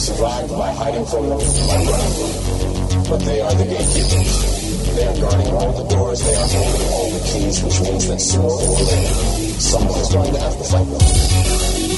survived by hiding from them, by running. But they are the gatekeepers. They are guarding all the doors. They are holding all the keys, which means that sooner or later, someone is going to have to fight them.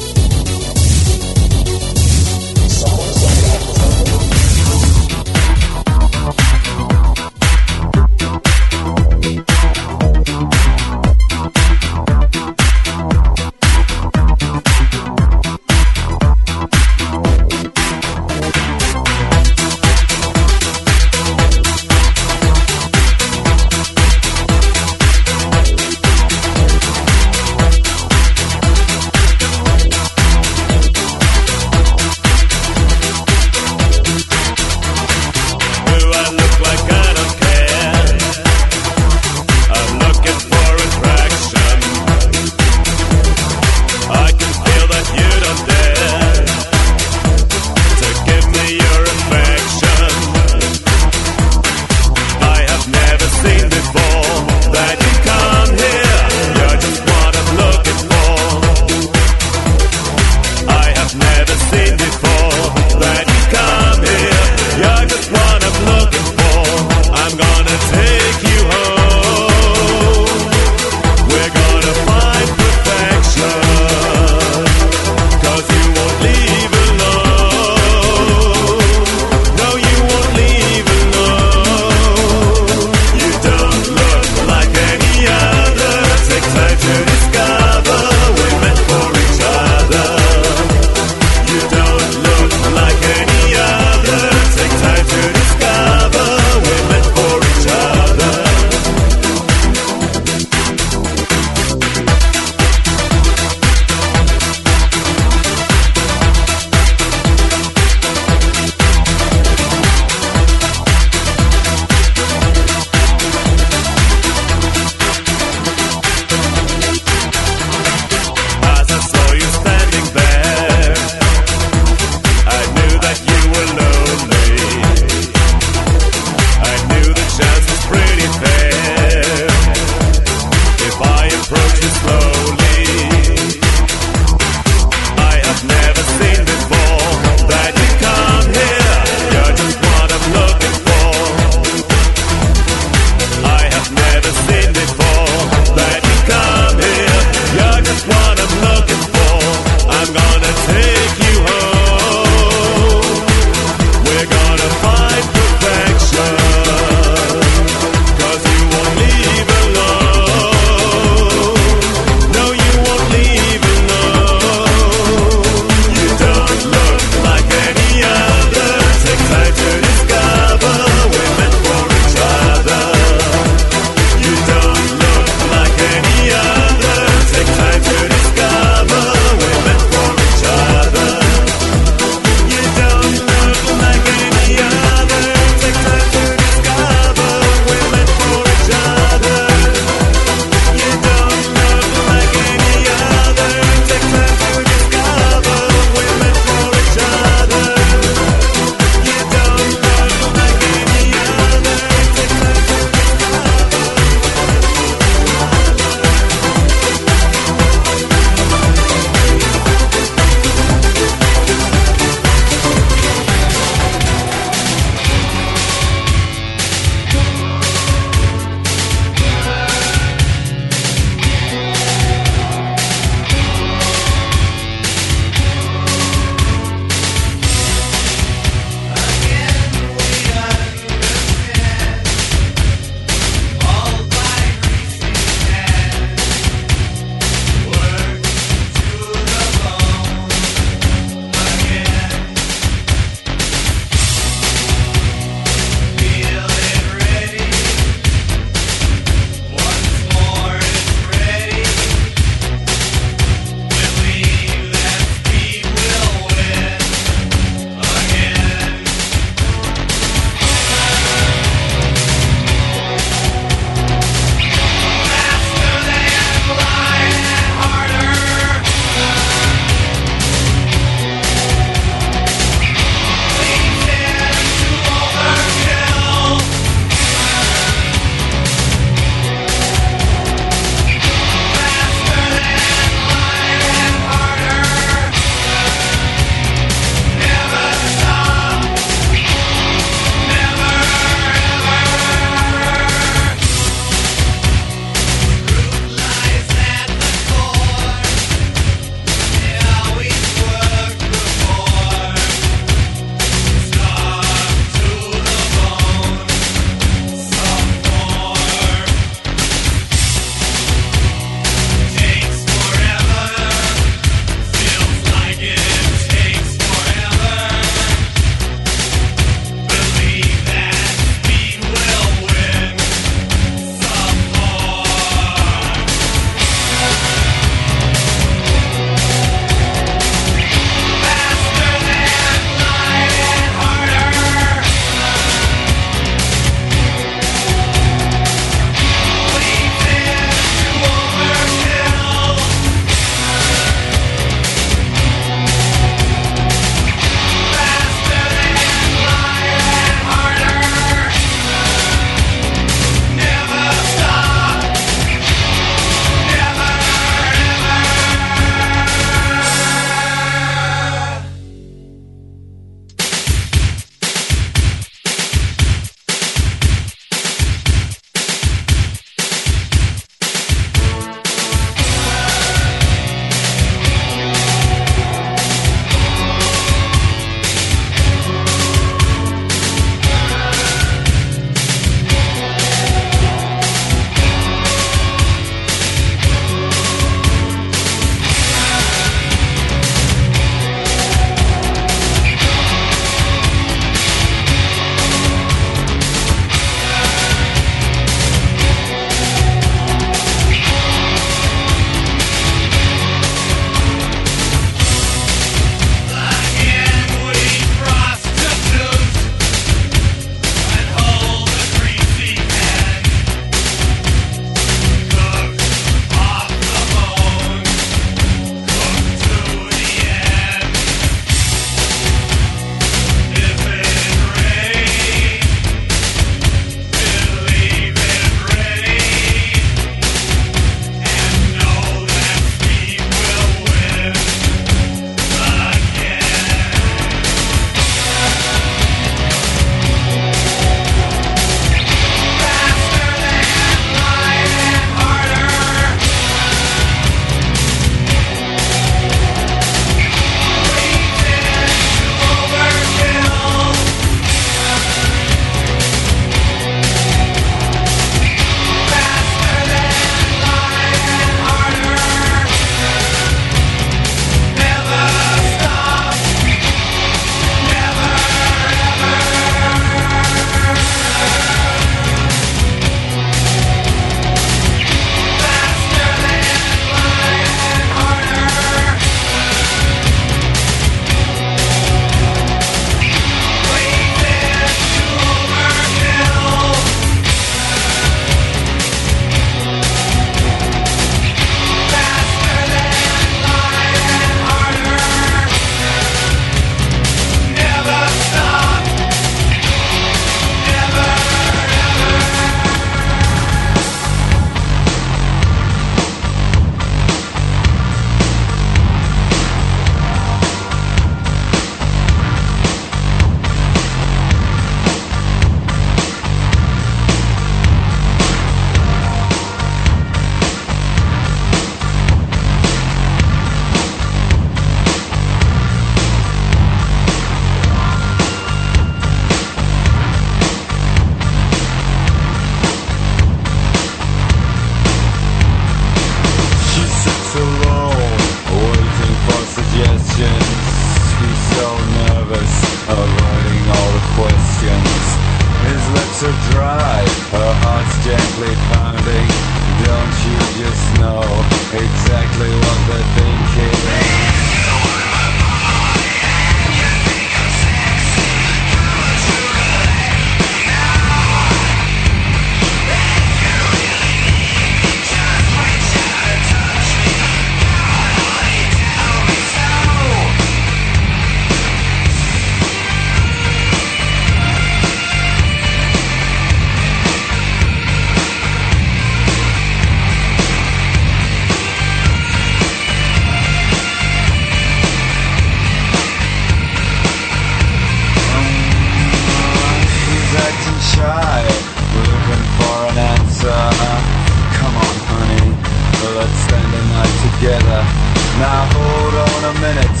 Now hold on a minute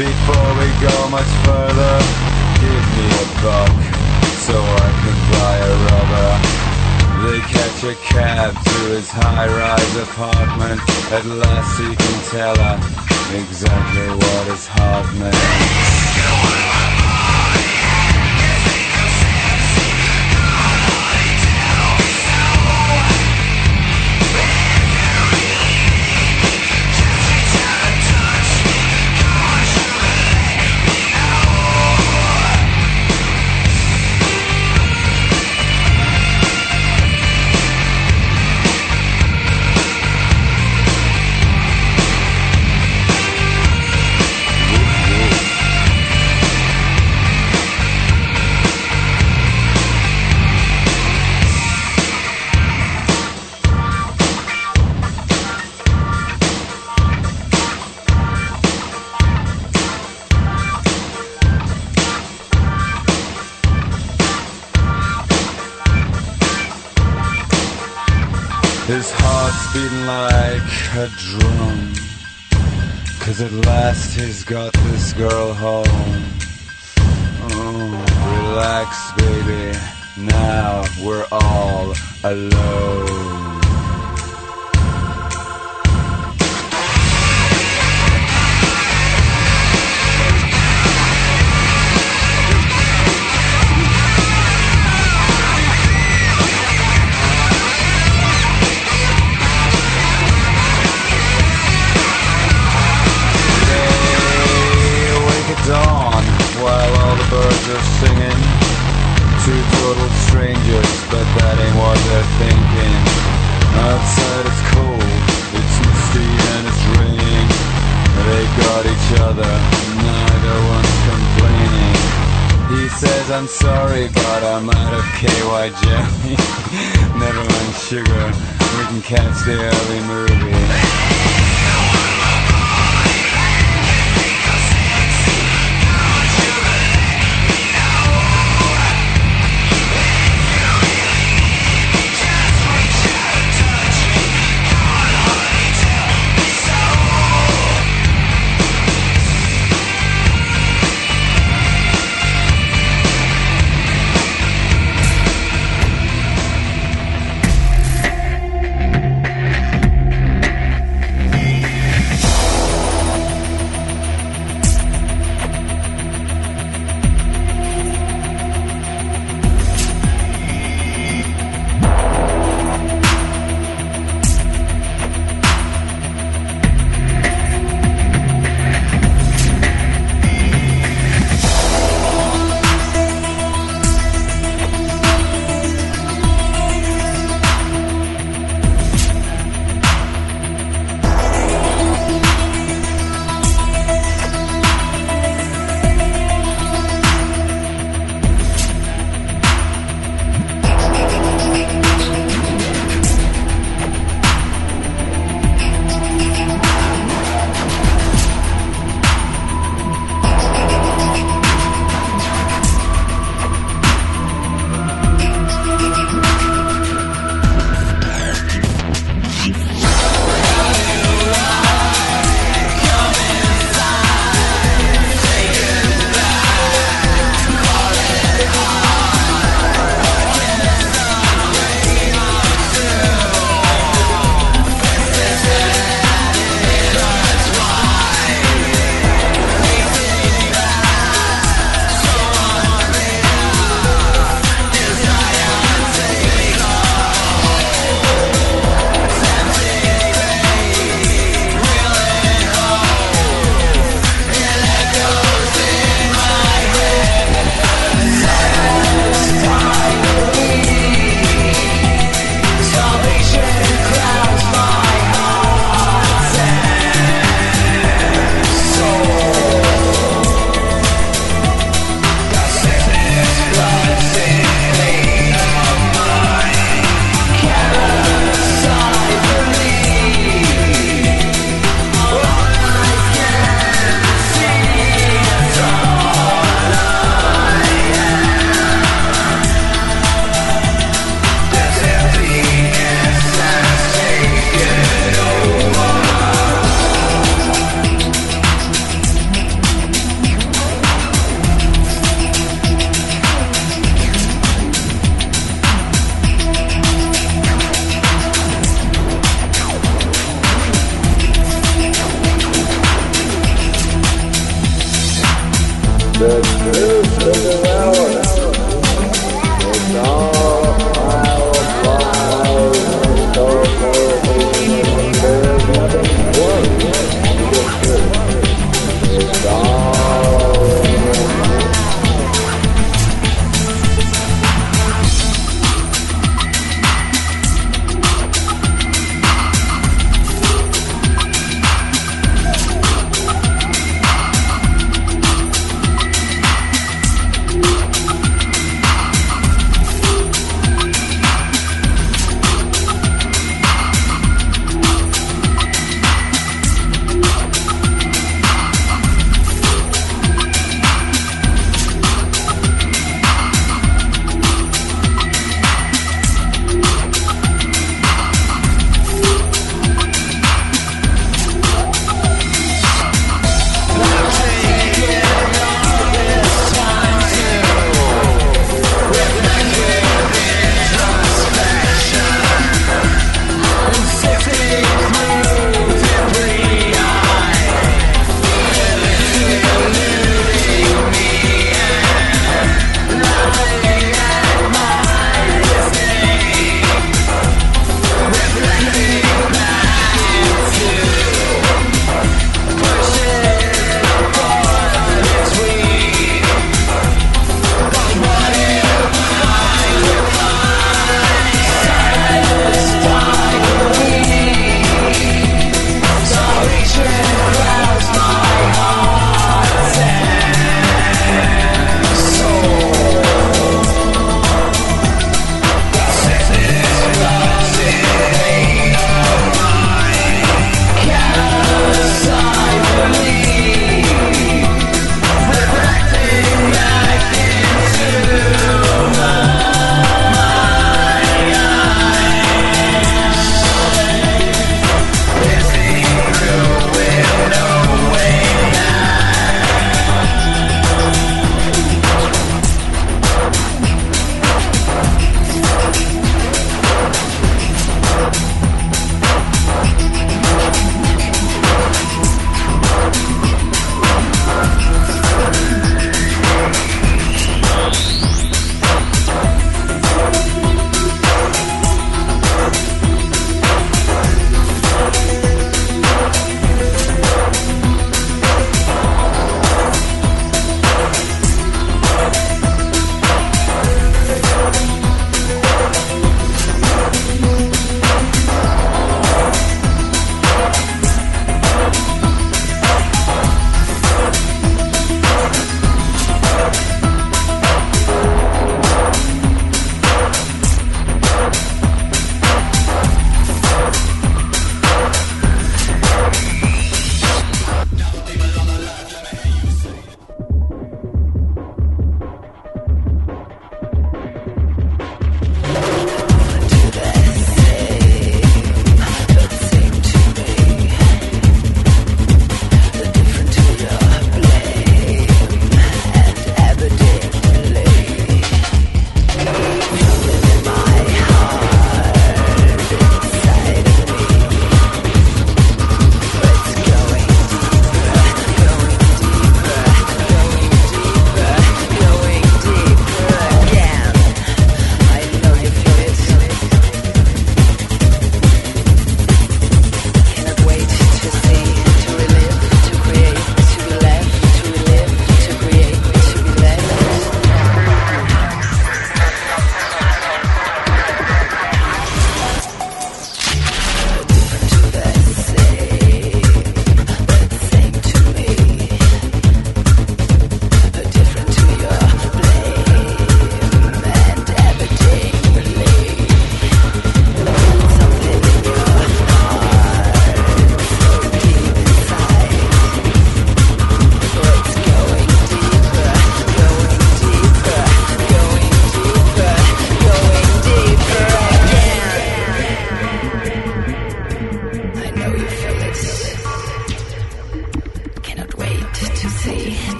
before we go much further. Give me a buck so I can buy a rubber. They catch a cab to his high-rise apartment. At last he can tell her exactly what his heart meant. He's got this girl home. Oh, relax, baby. Now we're all alone. Each other, neither one's complaining. He says I'm sorry, but I'm out of KY jelly. Never mind sugar, we can catch the early movie.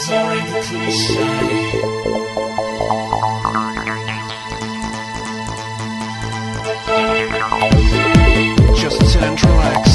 The cliche. Just sit and relax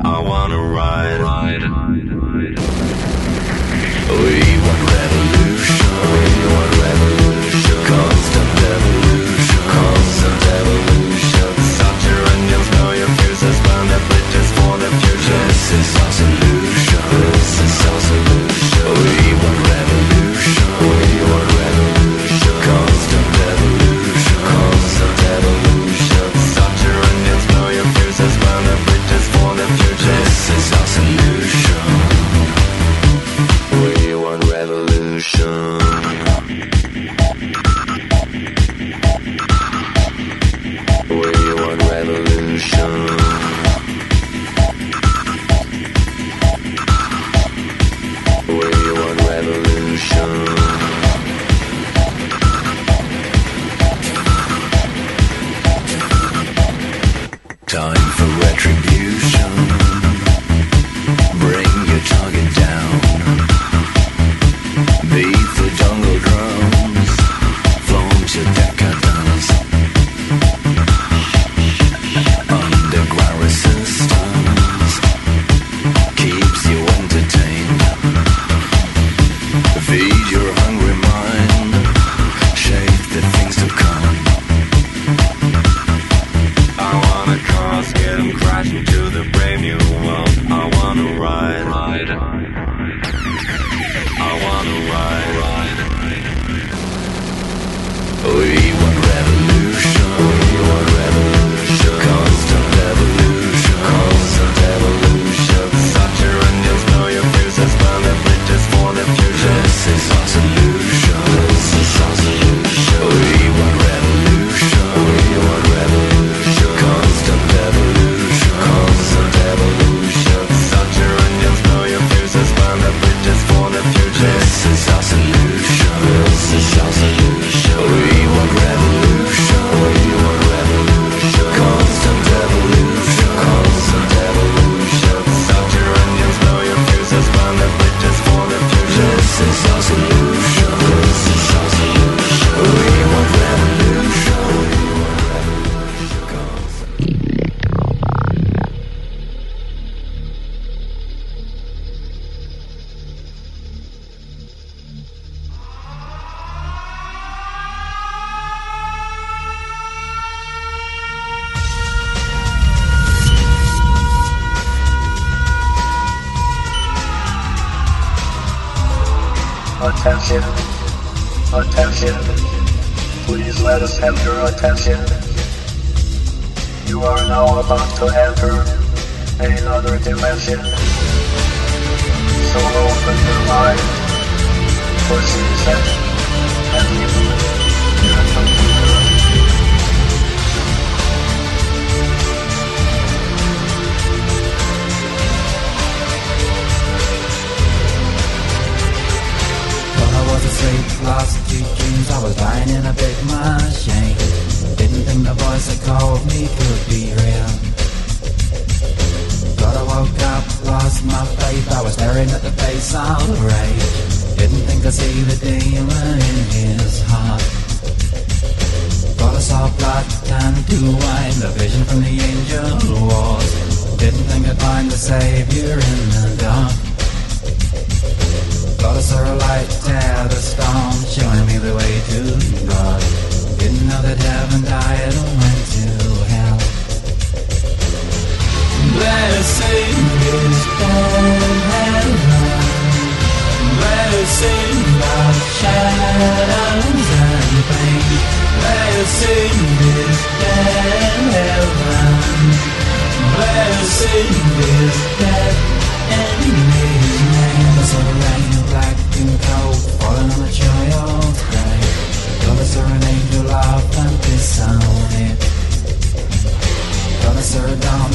I wanna have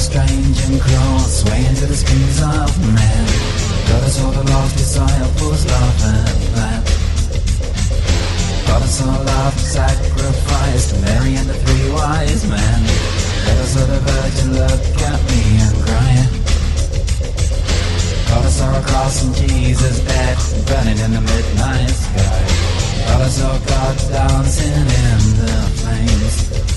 strange and cruel, swaying to the screams of men. I saw the lost disciples laughing that. Thought I saw love sacrificed to Mary and the three wise men. I saw the virgin look at me and. Thought I saw a cross and Jesus dead, burning in the midnight sky. I saw God dancing in the flames.